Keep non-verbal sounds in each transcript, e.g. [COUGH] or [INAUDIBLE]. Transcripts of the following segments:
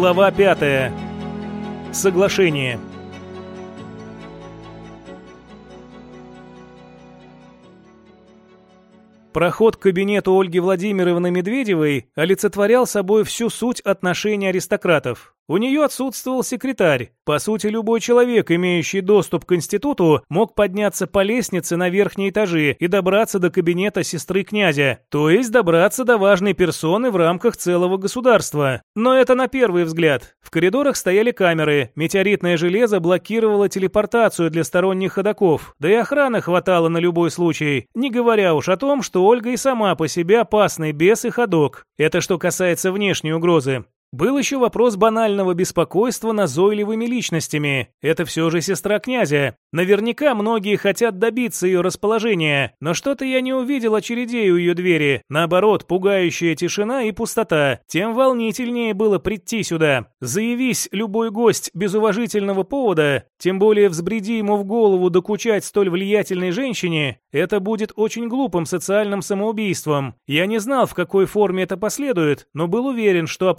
Глава 5. Соглашение. Проход к кабинету Ольги Владимировны Медведевой олицетворял собой всю суть отношений аристократов. У нее отсутствовал секретарь. По сути, любой человек, имеющий доступ к институту, мог подняться по лестнице на верхние этажи и добраться до кабинета сестры князя, то есть добраться до важной персоны в рамках целого государства. Но это на первый взгляд. В коридорах стояли камеры, метеоритное железо блокировало телепортацию для сторонних ходоков, да и охраны хватало на любой случай, не говоря уж о том, что Ольга и сама по себе опасный бес и ходок. Это что касается внешней угрозы. Был еще вопрос банального беспокойства назойливыми личностями. Это все же сестра князя. Наверняка многие хотят добиться ее расположения, но что-то я не увидел очередей у ее двери. Наоборот, пугающая тишина и пустота. Тем волнительнее было прийти сюда. Заявись любой гость без уважительного повода, тем более взбреди ему в голову докучать столь влиятельной женщине, это будет очень глупым социальным самоубийством. Я не знал, в какой форме это последует, но был уверен, что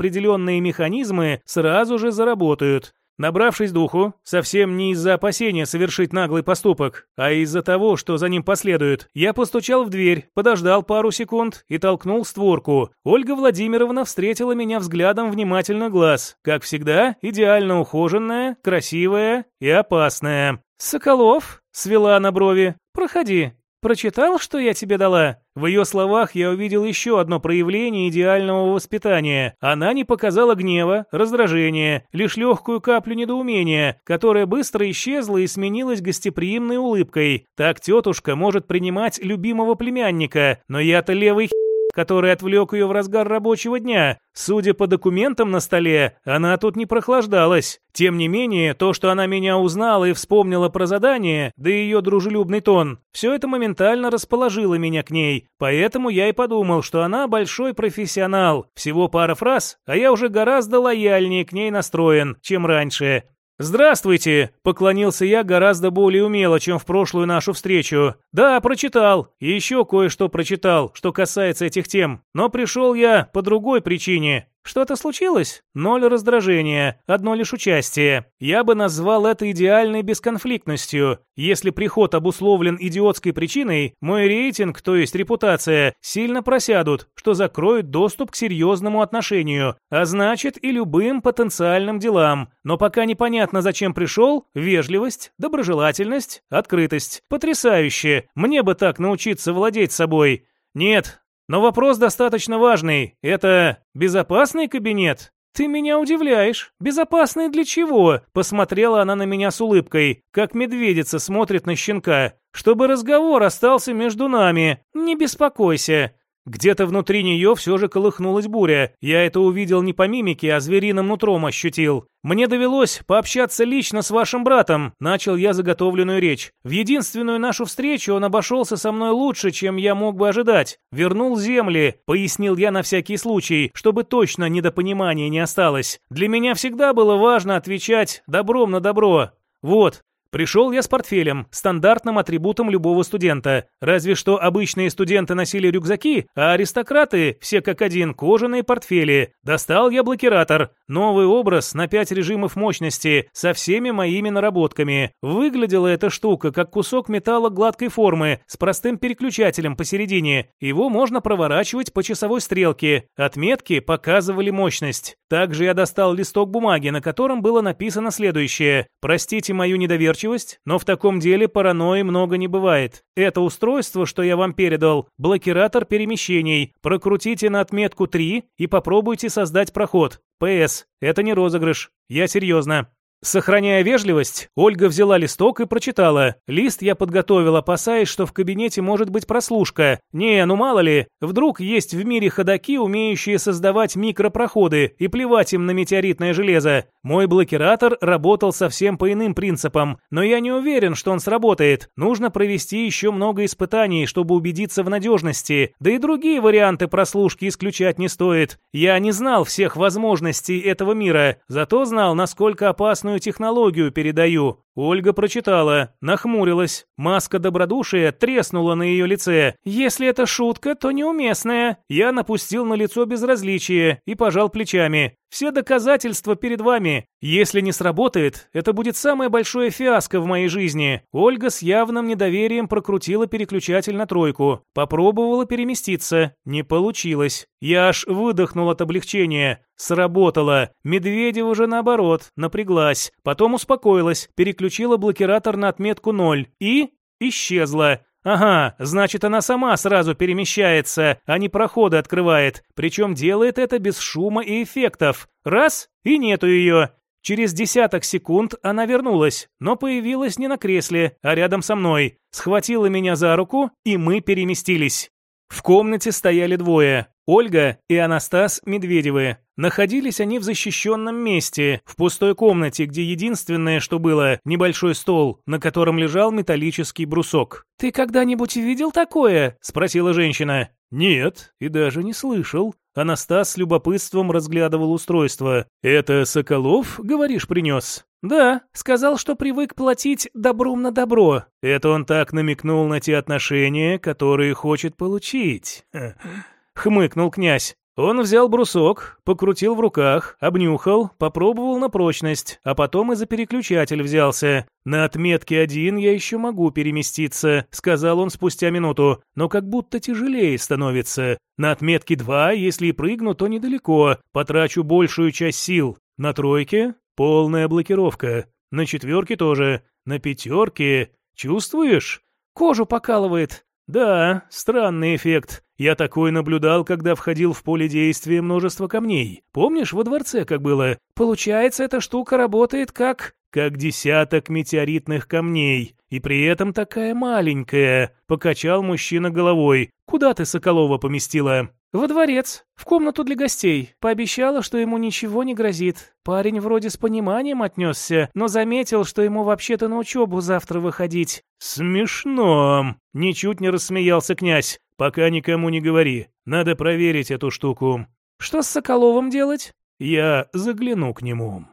определенные механизмы сразу же заработают. Набравшись духу, совсем не из-за опасения совершить наглый поступок, а из-за того, что за ним последует, я постучал в дверь, подождал пару секунд и толкнул створку. Ольга Владимировна встретила меня взглядом внимательно глаз. Как всегда, идеально ухоженная, красивая и опасная. «Соколов?» — свела она брови. «Проходи, «Прочитал, что я тебе дала?» В ее словах я увидел еще одно проявление идеального воспитания. Она не показала гнева, раздражения, лишь легкую каплю недоумения, которая быстро исчезла и сменилась гостеприимной улыбкой. Так тетушка может принимать любимого племянника, но я-то левый который отвлек ее в разгар рабочего дня. Судя по документам на столе, она тут не прохлаждалась. Тем не менее, то, что она меня узнала и вспомнила про задание, да и ее дружелюбный тон, все это моментально расположило меня к ней. Поэтому я и подумал, что она большой профессионал. Всего пара фраз, а я уже гораздо лояльнее к ней настроен, чем раньше. «Здравствуйте!» – поклонился я гораздо более умело, чем в прошлую нашу встречу. «Да, прочитал. И еще кое-что прочитал, что касается этих тем. Но пришел я по другой причине. Что-то случилось? Ноль раздражения, одно лишь участие. Я бы назвал это идеальной бесконфликтностью. Если приход обусловлен идиотской причиной, мой рейтинг, то есть репутация, сильно просядут, что закроет доступ к серьезному отношению, а значит и любым потенциальным делам. Но пока непонятно, зачем пришел, вежливость, доброжелательность, открытость. Потрясающе. Мне бы так научиться владеть собой. Нет, но вопрос достаточно важный. Это безопасный кабинет? «Ты меня удивляешь. Безопасный для чего?» Посмотрела она на меня с улыбкой, как медведица смотрит на щенка. «Чтобы разговор остался между нами. Не беспокойся. Где-то внутри нее все же колыхнулась буря. Я это увидел не по мимике, а звериным нутром ощутил. «Мне довелось пообщаться лично с вашим братом», — начал я заготовленную речь. «В единственную нашу встречу он обошелся со мной лучше, чем я мог бы ожидать. Вернул земли», — пояснил я на всякий случай, чтобы точно недопонимания не осталось. «Для меня всегда было важно отвечать добром на добро. Вот, Пришел я с портфелем, стандартным атрибутом любого студента. Разве что обычные студенты носили рюкзаки, а аристократы, все как один, кожаные портфели. Достал я блокиратор. Новый образ на 5 режимов мощности, со всеми моими наработками. Выглядела эта штука как кусок металла гладкой формы, с простым переключателем посередине. Его можно проворачивать по часовой стрелке. Отметки показывали мощность. Также я достал листок бумаги, на котором было написано следующее. «Простите мою недоверчивость, недоверчивость, но в таком деле паранойи много не бывает. Это устройство, что я вам передал, блокиратор перемещений. Прокрутите на отметку 3 и попробуйте создать проход. ПС. Это не розыгрыш. Я серьезно. Сохраняя вежливость, Ольга взяла листок и прочитала. Лист я подготовил, опасаясь, что в кабинете может быть прослушка. Не, ну мало ли, вдруг есть в мире ходаки, умеющие создавать микропроходы, и плевать им на метеоритное железо. Мой блокиратор работал совсем по иным принципам, но я не уверен, что он сработает. Нужно провести еще много испытаний, чтобы убедиться в надежности. Да и другие варианты прослушки исключать не стоит. Я не знал всех возможностей этого мира, зато знал, насколько секретную технологию передаю. Ольга прочитала, нахмурилась. Маска добродушия треснула на ее лице. Если это шутка, то неуместная. Я напустил на лицо безразличие и пожал плечами. Все доказательства перед вами. Если не сработает, это будет самое большое фиаско в моей жизни. Ольга с явным недоверием прокрутила переключатель на тройку. Попробовала переместиться. Не получилось. Я аж выдохнул от облегчения. Сработало. Медведев уже наоборот, напряглась. Потом успокоилась, переключила блокиратор на отметку 0 и исчезла. Ага, значит, она сама сразу перемещается, а не проходы открывает. Причем делает это без шума и эффектов. Раз — и нету ее. Через десяток секунд она вернулась, но появилась не на кресле, а рядом со мной. Схватила меня за руку, и мы переместились. В комнате стояли двое. Ольга и Анастас Медведевы. Находились они в защищенном месте, в пустой комнате, где единственное, что было, небольшой стол, на котором лежал металлический брусок. «Ты когда-нибудь видел такое?» – спросила женщина. «Нет, и даже не слышал». Анастас с любопытством разглядывал устройство. «Это Соколов, говоришь, принес?» «Да, сказал, что привык платить добром на добро. Это он так намекнул на те отношения, которые хочет получить». [LAUGHS] Хмыкнул князь. Он взял брусок, покрутил в руках, обнюхал, попробовал на прочность, а потом и за переключатель взялся. «На отметке один я еще могу переместиться», — сказал он спустя минуту, «но как будто тяжелее становится. На отметке два, если и прыгну, то недалеко, потрачу большую часть сил. На тройке — полная блокировка. На четверке тоже. На пятерке... Чувствуешь? Кожу покалывает. Да, странный эффект. Я такой наблюдал, когда входил в поле действия множество камней. Помнишь, во дворце как было? Получается, эта штука работает как... Как десяток метеоритных камней. И при этом такая маленькая. Покачал мужчина головой. Куда ты Соколова поместила? «Во дворец, в комнату для гостей. Пообещала, что ему ничего не грозит. Парень вроде с пониманием отнесся, но заметил, что ему вообще-то на учебу завтра выходить». «Смешно!» — ничуть не рассмеялся князь. «Пока никому не говори. Надо проверить эту штуку». «Что с Соколовым делать?» «Я загляну к нему».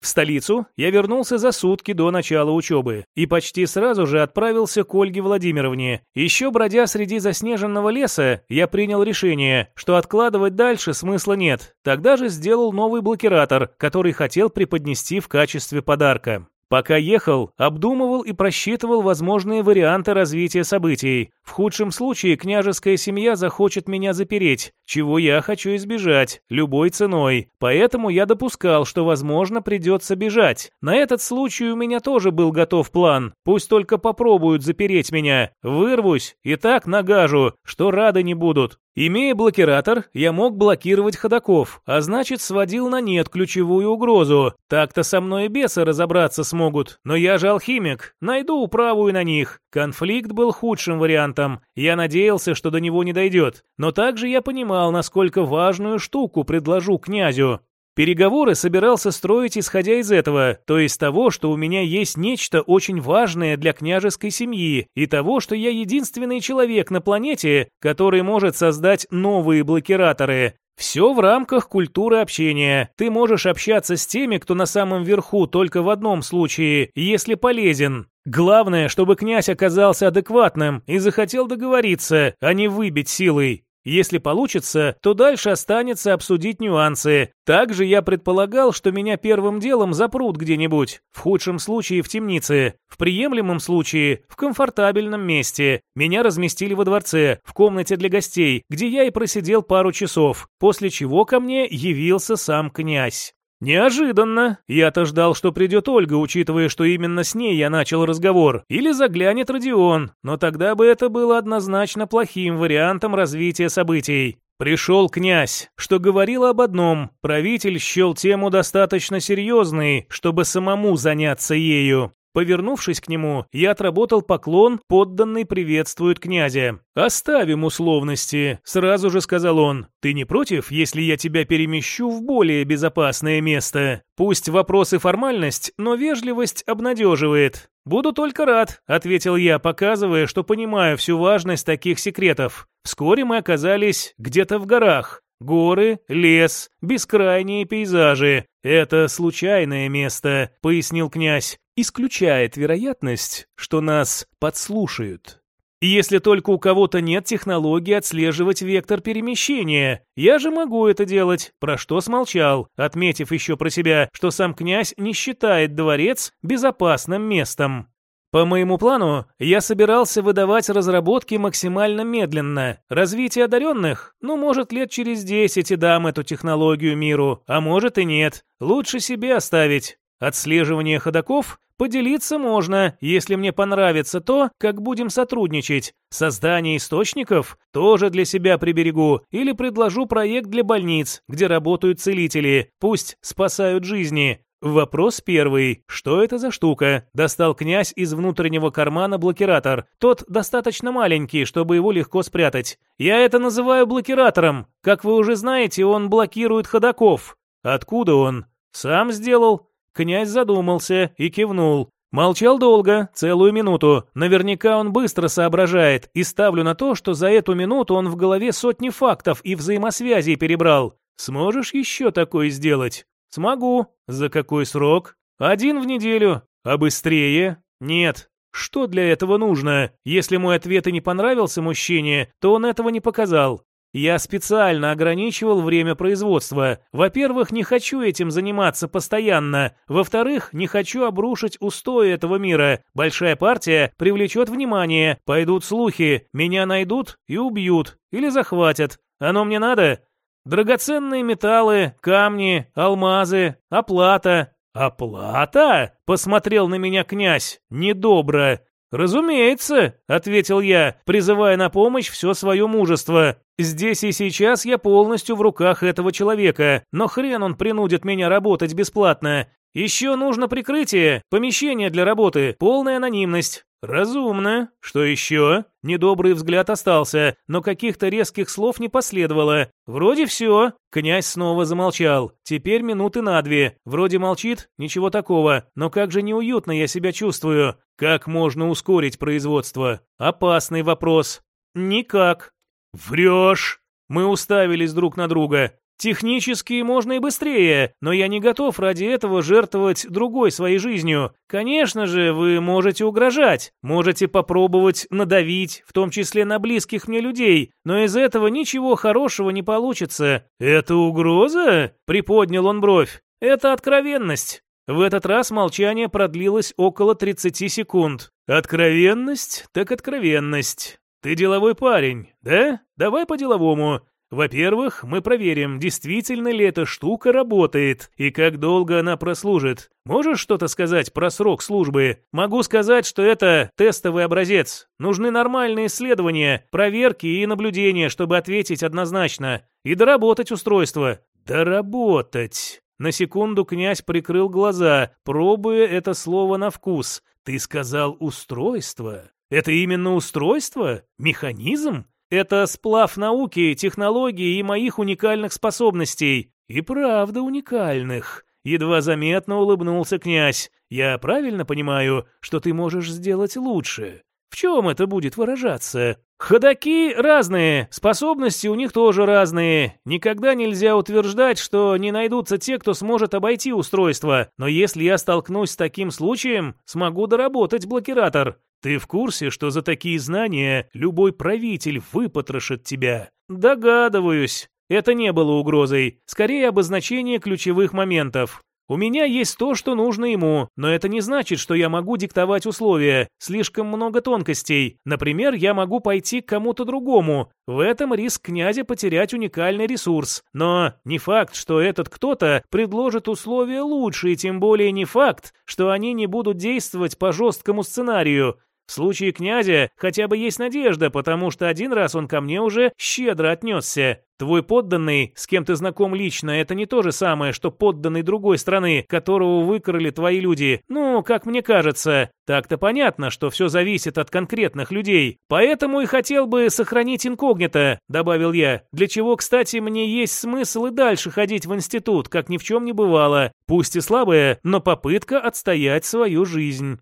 В столицу я вернулся за сутки до начала учебы и почти сразу же отправился к Ольге Владимировне. Еще бродя среди заснеженного леса, я принял решение, что откладывать дальше смысла нет. Тогда же сделал новый блокиратор, который хотел преподнести в качестве подарка. Пока ехал, обдумывал и просчитывал возможные варианты развития событий. В худшем случае княжеская семья захочет меня запереть, чего я хочу избежать, любой ценой. Поэтому я допускал, что, возможно, придется бежать. На этот случай у меня тоже был готов план. Пусть только попробуют запереть меня. Вырвусь и так нагажу, что рады не будут. Имея блокиратор, я мог блокировать ходаков, а значит сводил на нет ключевую угрозу. Так-то со мной бесы разобраться смогут, но я же алхимик, найду управу и на них. Конфликт был худшим вариантом, я надеялся, что до него не дойдет, но также я понимал, насколько важную штуку предложу князю. Переговоры собирался строить исходя из этого, то есть того, что у меня есть нечто очень важное для княжеской семьи, и того, что я единственный человек на планете, который может создать новые блокираторы. Все в рамках культуры общения. Ты можешь общаться с теми, кто на самом верху только в одном случае, если полезен. Главное, чтобы князь оказался адекватным и захотел договориться, а не выбить силой. Если получится, то дальше останется обсудить нюансы. Также я предполагал, что меня первым делом запрут где-нибудь, в худшем случае в темнице, в приемлемом случае в комфортабельном месте. Меня разместили во дворце, в комнате для гостей, где я и просидел пару часов, после чего ко мне явился сам князь. Неожиданно. Я-то ждал, что придет Ольга, учитывая, что именно с ней я начал разговор. Или заглянет Родион. Но тогда бы это было однозначно плохим вариантом развития событий. Пришел князь, что говорил об одном. Правитель счел тему достаточно серьезной, чтобы самому заняться ею. Повернувшись к нему, я отработал поклон, подданный приветствует князя. «Оставим условности», — сразу же сказал он. «Ты не против, если я тебя перемещу в более безопасное место? Пусть вопрос и формальность, но вежливость обнадеживает». «Буду только рад», — ответил я, показывая, что понимаю всю важность таких секретов. Вскоре мы оказались где-то в горах. Горы, лес, бескрайние пейзажи. Это случайное место, пояснил князь. Исключает вероятность, что нас подслушают. Если только у кого-то нет технологии отслеживать вектор перемещения. Я же могу это делать, про что смолчал, отметив еще про себя, что сам князь не считает дворец безопасным местом. По моему плану, я собирался выдавать разработки максимально медленно. Развитие одаренных? Ну, может, лет через десять и дам эту технологию миру, а может и нет. Лучше себе оставить. Отслеживание ходаков? Поделиться можно, если мне понравится то, как будем сотрудничать. Создание источников? Тоже для себя приберегу. Или предложу проект для больниц, где работают целители. Пусть спасают жизни. Вопрос первый. Что это за штука? Достал князь из внутреннего кармана блокиратор. Тот достаточно маленький, чтобы его легко спрятать. Я это называю блокиратором. Как вы уже знаете, он блокирует ходаков. Откуда он? Сам сделал. Князь задумался и кивнул. Молчал долго, целую минуту. Наверняка он быстро соображает, и ставлю на то, что за эту минуту он в голове сотни фактов и взаимосвязей перебрал. Сможешь еще такое сделать? Смогу. За какой срок? Один в неделю. А быстрее? Нет. Что для этого нужно? Если мой ответ и не понравился мужчине, то он этого не показал. Я специально ограничивал время производства. Во-первых, не хочу этим заниматься постоянно. Во-вторых, не хочу обрушить устои этого мира. Большая партия привлечет внимание, пойдут слухи, меня найдут и убьют. Или захватят. Оно мне надо? Драгоценные металлы, камни, алмазы, оплата. Оплата? Посмотрел на меня князь. Недобро. «Разумеется», — ответил я, призывая на помощь все свое мужество. «Здесь и сейчас я полностью в руках этого человека, но хрен он принудит меня работать бесплатно. Еще нужно прикрытие, помещение для работы, полная анонимность. Разумно. Что еще? Недобрый взгляд остался, но каких-то резких слов не последовало. Вроде все. Князь снова замолчал. Теперь минуты на две. Вроде молчит, ничего такого. Но как же неуютно я себя чувствую. Как можно ускорить производство? Опасный вопрос. Никак. Врешь. Мы уставились друг на друга. Технически можно и быстрее, но я не готов ради этого жертвовать другой своей жизнью. Конечно же, вы можете угрожать, можете попробовать надавить, в том числе на близких мне людей, но из этого ничего хорошего не получится. Это угроза? Приподнял он бровь. Это откровенность. В этот раз молчание продлилось около 30 секунд. Откровенность, так откровенность. Ты деловой парень, да? Давай по-деловому. Во-первых, мы проверим, действительно ли эта штука работает и как долго она прослужит. Можешь что-то сказать про срок службы? Могу сказать, что это тестовый образец. Нужны нормальные исследования, проверки и наблюдения, чтобы ответить однозначно. И доработать устройство. Доработать. На секунду князь прикрыл глаза, пробуя это слово на вкус. Ты сказал устройство? Это именно устройство? Механизм? Это сплав науки, технологий и моих уникальных способностей. И правда уникальных. Едва заметно улыбнулся князь. Я правильно понимаю, что ты можешь сделать лучше? В чем это будет выражаться? Ходаки разные, способности у них тоже разные. Никогда нельзя утверждать, что не найдутся те, кто сможет обойти устройство. Но если я столкнусь с таким случаем, смогу доработать блокиратор. Ты в курсе, что за такие знания любой правитель выпотрошит тебя? Догадываюсь. Это не было угрозой, скорее обозначение ключевых моментов. У меня есть то, что нужно ему, но это не значит, что я могу диктовать условия. Слишком много тонкостей. Например, я могу пойти к кому-то другому. В этом риск князя потерять уникальный ресурс. Но не факт, что этот кто-то предложит условия лучше, и тем более не факт, что они не будут действовать по жесткому сценарию. В случае князя хотя бы есть надежда, потому что один раз он ко мне уже щедро отнесся. Твой подданный, с кем ты знаком лично, это не то же самое, что подданный другой страны, которого выкрали твои люди. Ну, как мне кажется. Так-то понятно, что все зависит от конкретных людей. Поэтому и хотел бы сохранить инкогнито, добавил я. Для чего, кстати, мне есть смысл и дальше ходить в институт, как ни в чем не бывало. Пусть и слабая, но попытка отстоять свою жизнь.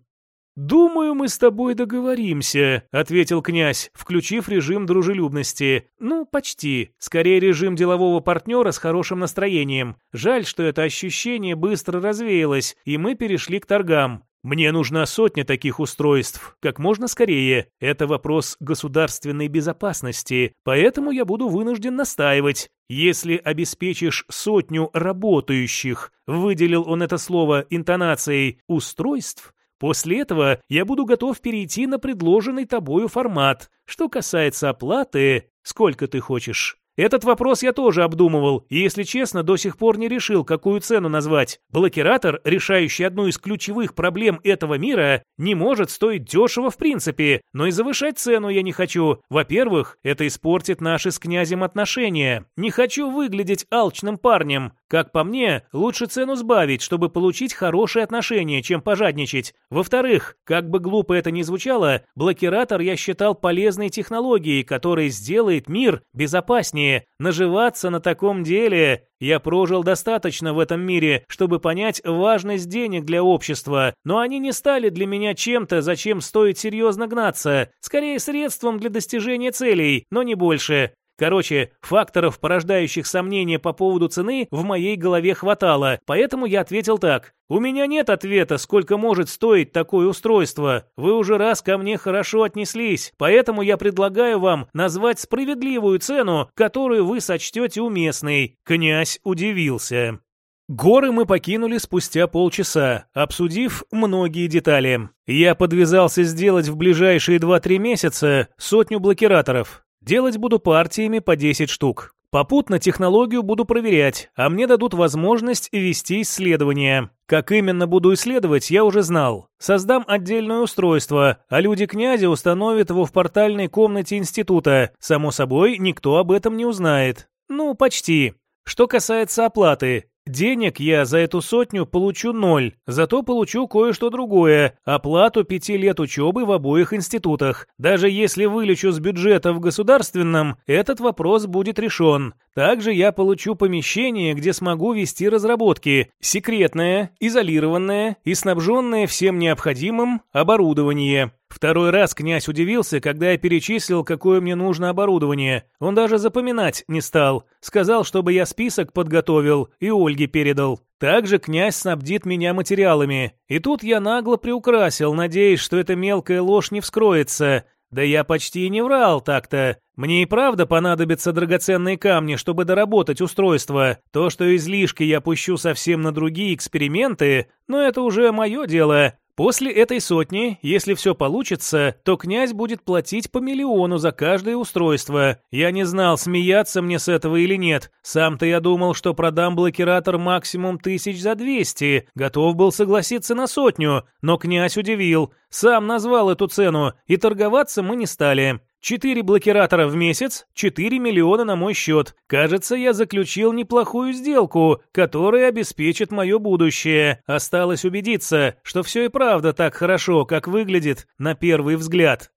«Думаю, мы с тобой договоримся», — ответил князь, включив режим дружелюбности. «Ну, почти. Скорее, режим делового партнера с хорошим настроением. Жаль, что это ощущение быстро развеялось, и мы перешли к торгам. Мне нужна сотня таких устройств, как можно скорее. Это вопрос государственной безопасности, поэтому я буду вынужден настаивать. Если обеспечишь сотню работающих, выделил он это слово интонацией, устройств, После этого я буду готов перейти на предложенный тобою формат. Что касается оплаты, сколько ты хочешь? Этот вопрос я тоже обдумывал, и, если честно, до сих пор не решил, какую цену назвать. Блокиратор, решающий одну из ключевых проблем этого мира, не может стоить дешево в принципе, но и завышать цену я не хочу. Во-первых, это испортит наши с князем отношения. Не хочу выглядеть алчным парнем. Как по мне, лучше цену сбавить, чтобы получить хорошие отношения, чем пожадничать. Во-вторых, как бы глупо это ни звучало, блокиратор я считал полезной технологией, которая сделает мир безопаснее. Наживаться на таком деле... Я прожил достаточно в этом мире, чтобы понять важность денег для общества, но они не стали для меня чем-то, зачем стоит серьезно гнаться. Скорее, средством для достижения целей, но не больше. Короче, факторов, порождающих сомнения по поводу цены, в моей голове хватало, поэтому я ответил так. «У меня нет ответа, сколько может стоить такое устройство. Вы уже раз ко мне хорошо отнеслись, поэтому я предлагаю вам назвать справедливую цену, которую вы сочтете уместной». Князь удивился. Горы мы покинули спустя полчаса, обсудив многие детали. Я подвязался сделать в ближайшие 2-3 месяца сотню блокираторов. Делать буду партиями по 10 штук. Попутно технологию буду проверять, а мне дадут возможность вести исследования. Как именно буду исследовать, я уже знал. Создам отдельное устройство, а люди князя установят его в портальной комнате института. Само собой, никто об этом не узнает. Ну, почти. Что касается оплаты, Денег я за эту сотню получу ноль, зато получу кое-что другое – оплату пяти лет учебы в обоих институтах. Даже если вылечу с бюджета в государственном, этот вопрос будет решен. Также я получу помещение, где смогу вести разработки. Секретное, изолированное и снабженное всем необходимым оборудование. Второй раз князь удивился, когда я перечислил, какое мне нужно оборудование. Он даже запоминать не стал. Сказал, чтобы я список подготовил и Ольге передал. Также князь снабдит меня материалами. И тут я нагло приукрасил, надеясь, что эта мелкая ложь не вскроется. Да я почти и не врал так-то. Мне и правда понадобятся драгоценные камни, чтобы доработать устройство. То, что излишки я пущу совсем на другие эксперименты, но это уже мое дело. После этой сотни, если все получится, то князь будет платить по миллиону за каждое устройство. Я не знал, смеяться мне с этого или нет. Сам-то я думал, что продам блокиратор максимум тысяч за двести. Готов был согласиться на сотню, но князь удивил. Сам назвал эту цену, и торговаться мы не стали. Четыре блокиратора в месяц, 4 миллиона на мой счет. Кажется, я заключил неплохую сделку, которая обеспечит мое будущее. Осталось убедиться, что все и правда так хорошо, как выглядит на первый взгляд.